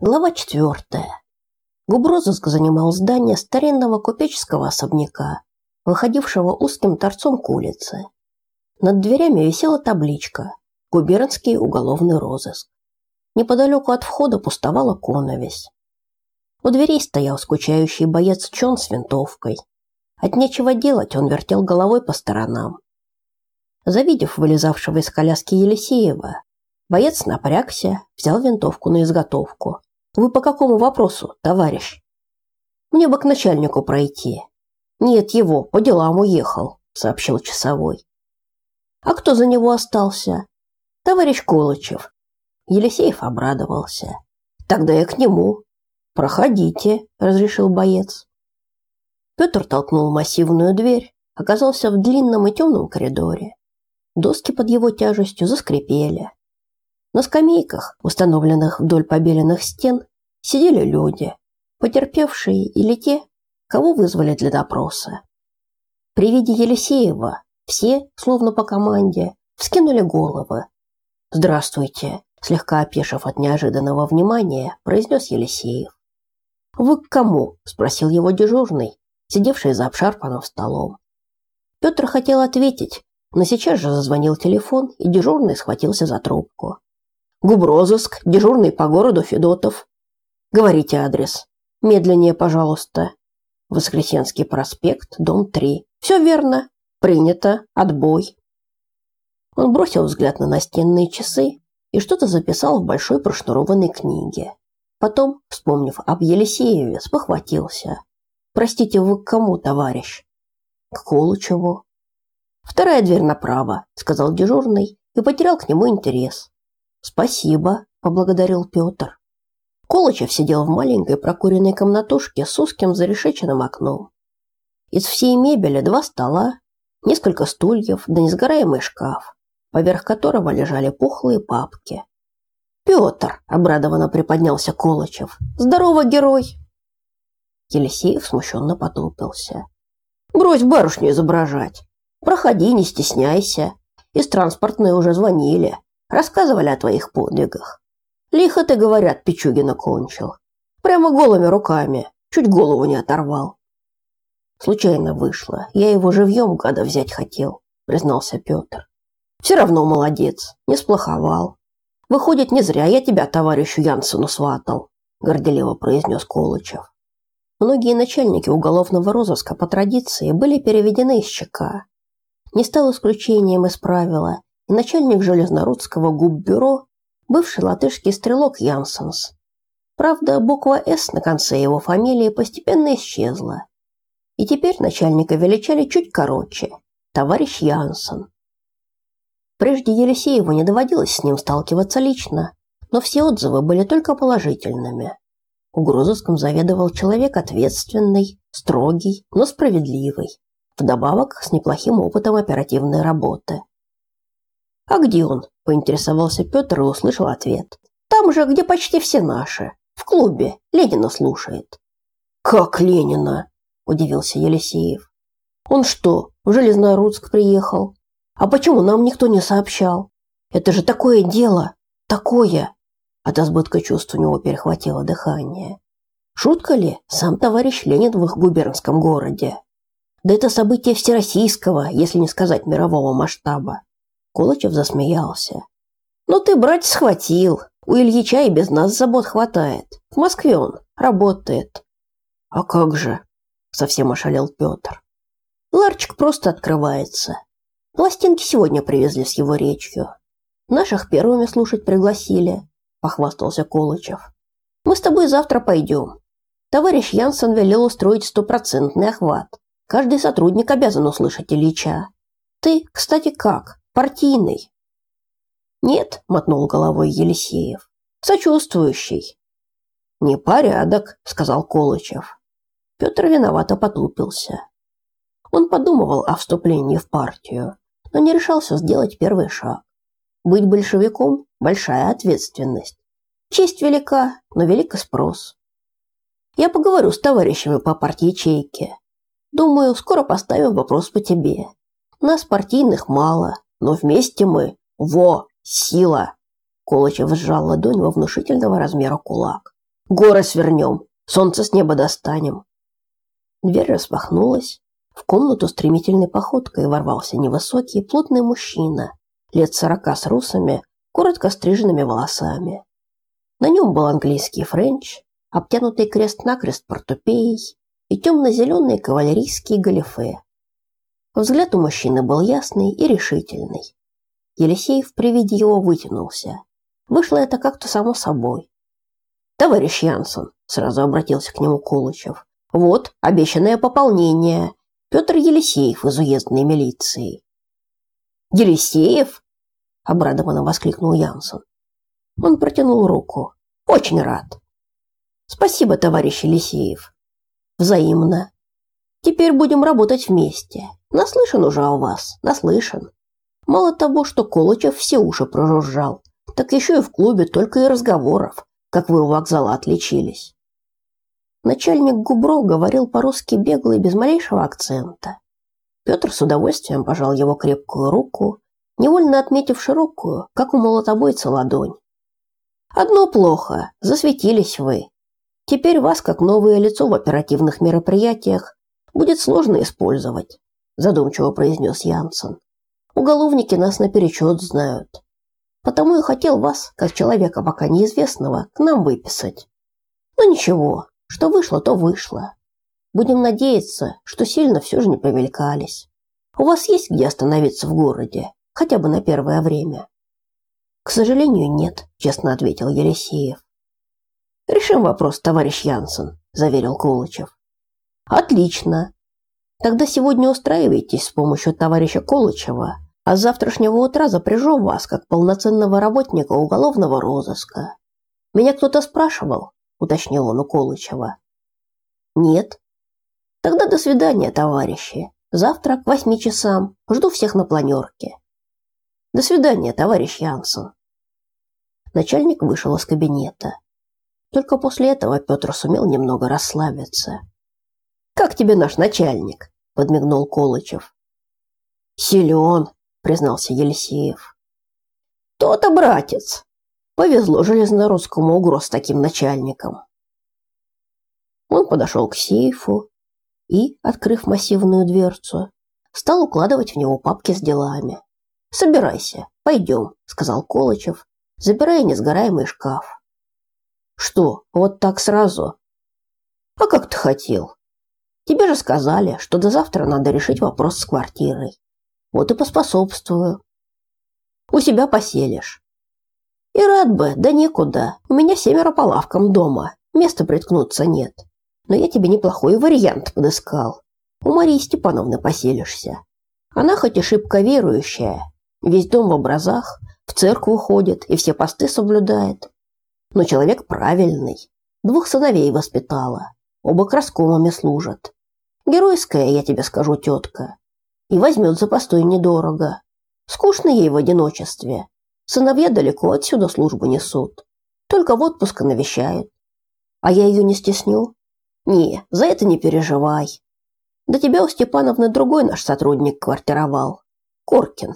Глава четвертая. Губрозыск занимал здание старинного купеческого особняка, выходившего узким торцом к улице. Над дверями висела табличка «Губернский уголовный розыск». Неподалеку от входа пустовала коновесь. У дверей стоял скучающий боец Чон с винтовкой. От нечего делать он вертел головой по сторонам. Завидев вылезавшего из коляски Елисеева, боец напрягся, взял винтовку на изготовку. «Вы по какому вопросу, товарищ?» «Мне бы к начальнику пройти». «Нет его, по делам уехал», — сообщил часовой. «А кто за него остался?» «Товарищ Колычев». Елисеев обрадовался. «Тогда я к нему». «Проходите», — разрешил боец. Петр толкнул массивную дверь, оказался в длинном и темном коридоре. Доски под его тяжестью заскрипели. На скамейках, установленных вдоль побеленных стен, сидели люди, потерпевшие или те, кого вызвали для допроса. При виде Елисеева все, словно по команде, вскинули головы. «Здравствуйте», – слегка опешив от неожиданного внимания, произнес Елисеев. «Вы к кому?» – спросил его дежурный, сидевший за обшарпанным столом. Петр хотел ответить, но сейчас же зазвонил телефон, и дежурный схватился за трубку. «Губрозыск, дежурный по городу Федотов». «Говорите адрес. Медленнее, пожалуйста». Воскресенский проспект, дом 3. «Все верно. Принято. Отбой». Он бросил взгляд на настенные часы и что-то записал в большой прошнурованной книге. Потом, вспомнив об Елисееве, спохватился. «Простите, вы к кому, товарищ?» «К Колычеву». Вторая дверь направо, сказал дежурный и потерял к нему интерес. Спасибо, поблагодарил Петр. Колычев сидел в маленькой прокуренной комнатушке с узким зарешеченным окном. Из всей мебели два стола, несколько стульев да несгораемый шкаф, поверх которого лежали пухлые папки. «Петр!» – обрадованно приподнялся Колычев. «Здорово, герой!» Елисеев смущенно потупился. «Брось барышню изображать. Проходи, не стесняйся. Из транспортной уже звонили. Рассказывали о твоих подвигах. Лихо ты, говорят, Пичугина кончил. Прямо голыми руками. Чуть голову не оторвал. Случайно вышло. Я его живьем гада взять хотел, признался Петр. Все равно молодец. Не сплоховал. Выходит, не зря я тебя товарищу Янсену сватал, горделиво произнес Колычев. Многие начальники уголовного розыска по традиции были переведены из ЧК не стал исключением из правила начальник железнорудского губбюро, бывший латышский стрелок Янсенс. Правда, буква «С» на конце его фамилии постепенно исчезла. И теперь начальника величали чуть короче – товарищ Янсен. Прежде Елисееву не доводилось с ним сталкиваться лично, но все отзывы были только положительными. Угрозыском заведовал человек ответственный, строгий, но справедливый вдобавок с неплохим опытом оперативной работы. «А где он?» – поинтересовался Петр и услышал ответ. «Там же, где почти все наши. В клубе. Ленина слушает». «Как Ленина?» – удивился Елисеев. «Он что, в Железнорудск приехал? А почему нам никто не сообщал? Это же такое дело! Такое!» От избытка чувств у него перехватило дыхание. Шутка ли? Сам товарищ Ленин в их губернском городе. Да это событие всероссийского, если не сказать мирового масштаба. Колычев засмеялся. Ну ты, брать схватил. У Ильича и без нас забот хватает. В Москве он работает. А как же? Совсем ошалел Петр. Ларчик просто открывается. Пластинки сегодня привезли с его речью. Наших первыми слушать пригласили, похвастался Колычев. Мы с тобой завтра пойдем. Товарищ Янсен велел устроить стопроцентный охват. Каждый сотрудник обязан услышать Ильича. Ты, кстати, как? Партийный? Нет, мотнул головой Елисеев. Сочувствующий. Непорядок, сказал Колычев. Петр виновато потупился. Он подумывал о вступлении в партию, но не решался сделать первый шаг. Быть большевиком – большая ответственность. Честь велика, но велик и спрос. Я поговорю с товарищами по партии ячейке. Думаю, скоро поставим вопрос по тебе. Нас партийных мало, но вместе мы – во, сила!» Колычев сжал ладонь во внушительного размера кулак. Горы свернем, солнце с неба достанем. Дверь распахнулась. В комнату стремительной походкой ворвался невысокий, плотный мужчина, лет сорока с русыми, коротко стриженными волосами. На нем был английский френч, обтянутый крест-накрест портупеей и темно-зеленые кавалерийские галифе. Взгляд у мужчины был ясный и решительный. Елисеев при виде его вытянулся. Вышло это как-то само собой. «Товарищ Янсон», – сразу обратился к нему Колычев, – «вот обещанное пополнение. Петр Елисеев из уездной милиции». «Елисеев?» – обрадованно воскликнул Янсон. Он протянул руку. «Очень рад». «Спасибо, товарищ Елисеев». «Взаимно. Теперь будем работать вместе. Наслышан уже о вас, наслышан. Мало того, что Колычев все уши прожужжал, так еще и в клубе только и разговоров, как вы у вокзала отличились. Начальник Губро говорил по-русски бегло и без малейшего акцента. Петр с удовольствием пожал его крепкую руку, невольно отметив широкую, как у молотобойца, ладонь. «Одно плохо, засветились вы. Теперь вас, как новое лицо в оперативных мероприятиях, будет сложно использовать», задумчиво произнес Янсен. «Уголовники нас наперечет знают. Потому и хотел вас, как человека пока неизвестного, к нам выписать. Но ничего, что вышло, то вышло. Будем надеяться, что сильно все же не повелькались. У вас есть где остановиться в городе, хотя бы на первое время? К сожалению, нет, честно ответил Елисеев. Решим вопрос, товарищ Янсен, заверил Колычев. Отлично. Тогда сегодня устраивайтесь с помощью товарища Колычева а с завтрашнего утра запряжем вас как полноценного работника уголовного розыска. Меня кто-то спрашивал, уточнил он у Колычева. Нет. Тогда до свидания, товарищи. Завтра к восьми часам. Жду всех на планерке. До свидания, товарищ Янсен. Начальник вышел из кабинета. Только после этого Петр сумел немного расслабиться. Как тебе наш начальник? Подмигнул Колычев. Силен, признался Елисеев. То-то, братец. Повезло железнорусскому угро с таким начальником. Он подошел к сейфу и, открыв массивную дверцу, стал укладывать в него папки с делами. «Собирайся, пойдем», — сказал Колычев, забирая несгораемый шкаф. «Что, вот так сразу?» «А как ты хотел? Тебе же сказали, что до завтра надо решить вопрос с квартирой. Вот и поспособствую. У себя поселишь. И рад бы, да некуда. У меня семеро по лавкам дома. Места приткнуться нет. Но я тебе неплохой вариант подыскал. У Марии Степановны поселишься. Она хоть и шибко верующая, весь дом в образах, в церковь ходит и все посты соблюдает. Но человек правильный. Двух сыновей воспитала. Оба краскомами служат. Геройская, я тебе скажу, тетка и возьмет за постой недорого. Скучно ей в одиночестве. Сыновья далеко отсюда службу несут. Только в отпуск навещают. А я ее не стесню? Не, за это не переживай. До тебя у Степановны другой наш сотрудник квартировал. Коркин.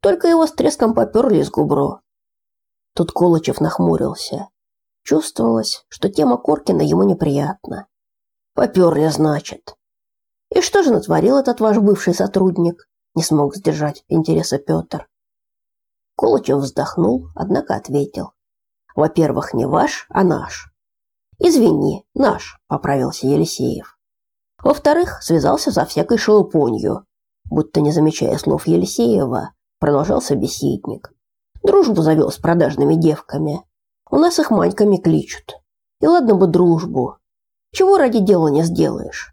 Только его с треском поперли из губро. Тут Колычев нахмурился. Чувствовалось, что тема Коркина ему неприятна. Поперли, значит. И что же натворил этот ваш бывший сотрудник? Не смог сдержать интереса Петр. Колычев вздохнул, однако ответил. Во-первых, не ваш, а наш. Извини, наш, поправился Елисеев. Во-вторых, связался за всякой шелупонью. Будто не замечая слов Елисеева, продолжал собеседник. Дружбу завел с продажными девками. У нас их маньками кличут. И ладно бы дружбу. Чего ради дела не сделаешь?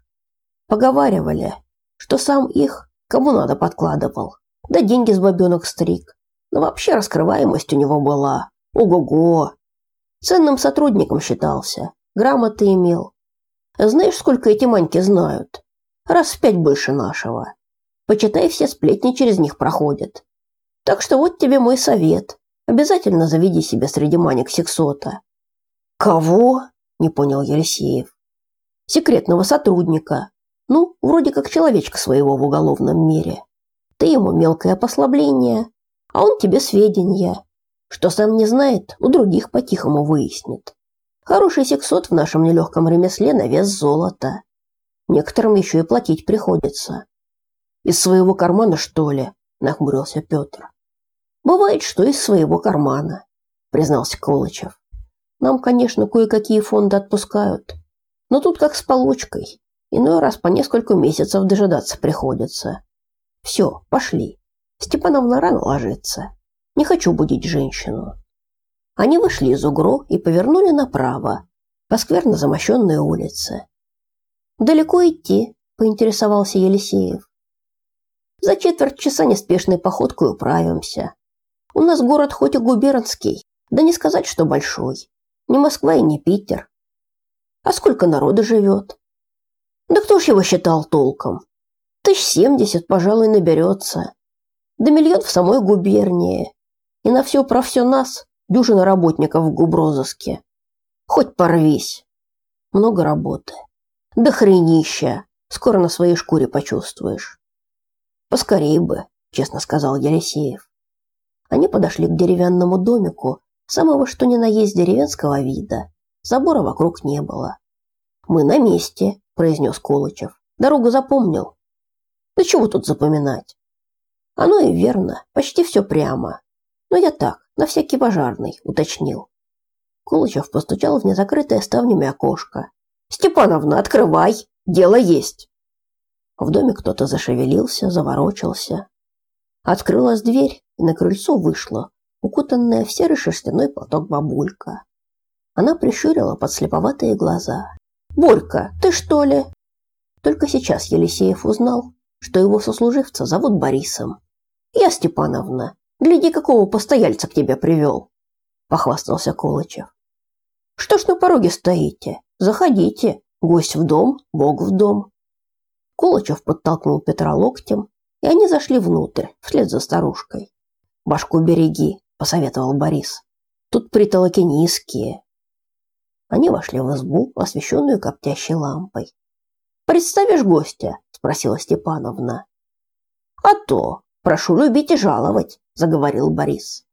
Поговаривали, что сам их кому надо подкладывал, да деньги с бабенок стриг. Но вообще раскрываемость у него была. Ого-го! Ценным сотрудником считался, грамоты имел. Знаешь, сколько эти маньки знают? Раз в пять больше нашего. Почитай, все сплетни через них проходят. Так что вот тебе мой совет. Обязательно заведи себе среди манек сексота. Кого? Не понял Елисеев. Секретного сотрудника. Ну, вроде как человечка своего в уголовном мире. Ты ему мелкое послабление, а он тебе сведения. Что сам не знает, у других по-тихому выяснит. Хороший сексот в нашем нелегком ремесле на вес золота. Некоторым еще и платить приходится. Из своего кармана, что ли? Нахмурился Петр. Бывает, что из своего кармана, признался Колычев. Нам, конечно, кое-какие фонды отпускают, но тут как с получкой. Иной раз по несколько месяцев дожидаться приходится. Все, пошли. Степановна рано ложится. Не хочу будить женщину. Они вышли из угро и повернули направо, по скверно замощенной улице. «Далеко идти?» – поинтересовался Елисеев. «За четверть часа неспешной походкой управимся. У нас город хоть и губернский, да не сказать, что большой. Не Москва и не Питер. А сколько народа живет? Да кто ж его считал толком? Тысяч семьдесят, пожалуй, наберется. Да миллион в самой губернии. И на все про все нас дюжина работников в губрозыске. Хоть порвись. Много работы. Да хренища. Скоро на своей шкуре почувствуешь. Поскорей бы, честно сказал Елисеев. Они подошли к деревянному домику, самого что ни на есть деревенского вида. Забора вокруг не было. Мы на месте, произнес Колычев. Дорогу запомнил. Да чего тут запоминать? Оно и верно, почти все прямо. Но я так, на всякий пожарный, уточнил. Колычев постучал в незакрытое ставнями окошко. Степановна, открывай, дело есть. В доме кто-то зашевелился, заворочился. Открылась дверь, и на крыльцо вышла, укутанная в серый шерстяной платок бабулька. Она прищурила подслеповатые глаза. «Борька, ты что ли?» Только сейчас Елисеев узнал, что его сослуживца зовут Борисом. «Я Степановна, Гляди, какого постояльца к тебе привел!» – похвастался Колычев. «Что ж на пороге стоите? Заходите. Гость в дом, Бог в дом». Колычев подтолкнул Петра локтем, и они зашли внутрь, вслед за старушкой. «Башку береги», – посоветовал Борис. «Тут притолоки низкие». Они вошли в избу, освещенную коптящей лампой. «Представишь гостя?» – спросила Степановна. «А то! Прошу любить и жаловать!» заговорил Борис.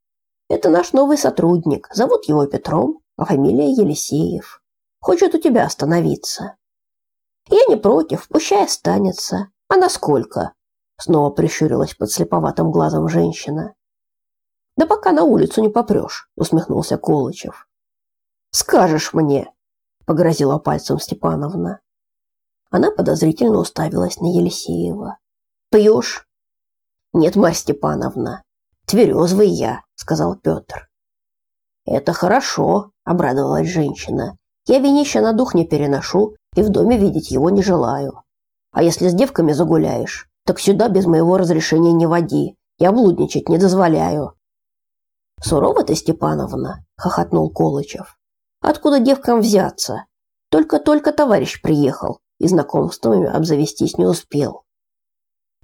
Это наш новый сотрудник. Зовут его Петром, а фамилия Елисеев. Хочет у тебя остановиться. Я не против, пущай останется. А насколько? Снова прищурилась под слеповатым глазом женщина. Да пока на улицу не попрешь, усмехнулся Колычев. Скажешь мне, погрозила пальцем Степановна. Она подозрительно уставилась на Елисеева. Пьешь? Нет, Марья Степановна, Тверезовый я, сказал Петр. Это хорошо, обрадовалась женщина. Я винища на дух не переношу и в доме видеть его не желаю. А если с девками загуляешь, так сюда без моего разрешения не води. Я блудничать не дозволяю. Сурова ты, Степановна, хохотнул Колычев. Откуда девкам взяться? Только-только товарищ приехал и знакомствами обзавестись не успел.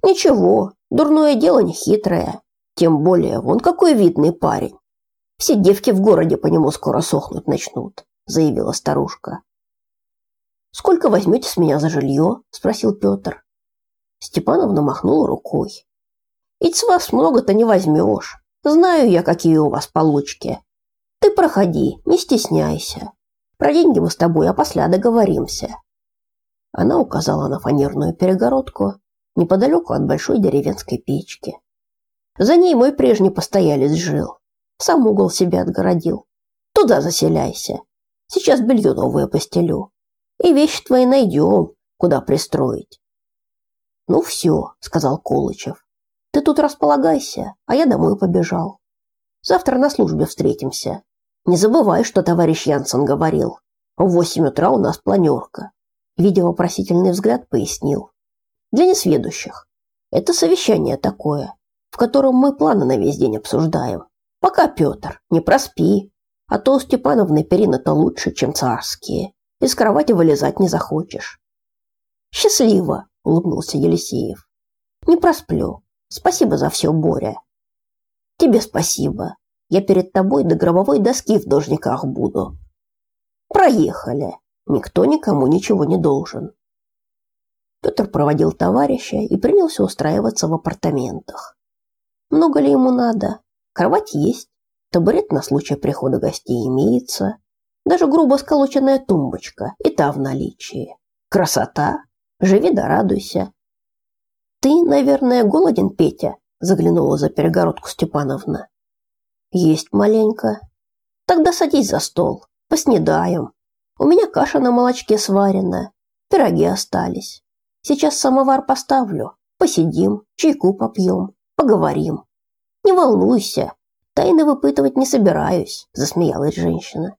Ничего, дурное дело не хитрое. Тем более, вон какой видный парень. Все девки в городе по нему скоро сохнуть начнут, заявила старушка. Сколько возьмете с меня за жилье? спросил Петр. Степановна махнула рукой. Ведь с вас много-то не возьмешь. Знаю я, какие у вас получки. Ты проходи, не стесняйся. Про деньги мы с тобой опосля договоримся. Она указала на фанерную перегородку неподалеку от большой деревенской печки. За ней мой прежний постоялец жил. Сам угол себе отгородил. Туда заселяйся. Сейчас белье новое постелю. И вещи твои найдем, куда пристроить. Ну все, сказал Колычев. Ты тут располагайся, а я домой побежал. Завтра на службе встретимся. Не забывай, что товарищ Янсен говорил. В восемь утра у нас планерка. Видя вопросительный взгляд, пояснил. Для несведущих. Это совещание такое в котором мы планы на весь день обсуждаем. Пока, Петр, не проспи, а то у Степановны перина-то лучше, чем царские. Из кровати вылезать не захочешь. Счастливо, улыбнулся Елисеев. Не просплю. Спасибо за все, Боря. Тебе спасибо. Я перед тобой до гробовой доски в должниках буду. Проехали. Никто никому ничего не должен. Петр проводил товарища и принялся устраиваться в апартаментах. Много ли ему надо? Кровать есть, табурет на случай прихода гостей имеется. Даже грубо сколоченная тумбочка, и та в наличии. Красота. Живи да радуйся. Ты, наверное, голоден, Петя? Заглянула за перегородку Степановна. Есть маленько. Тогда садись за стол, поснедаем. У меня каша на молочке сварена, пироги остались. Сейчас самовар поставлю, посидим, чайку попьем, поговорим. Не волнуйся, тайны выпытывать не собираюсь, засмеялась женщина.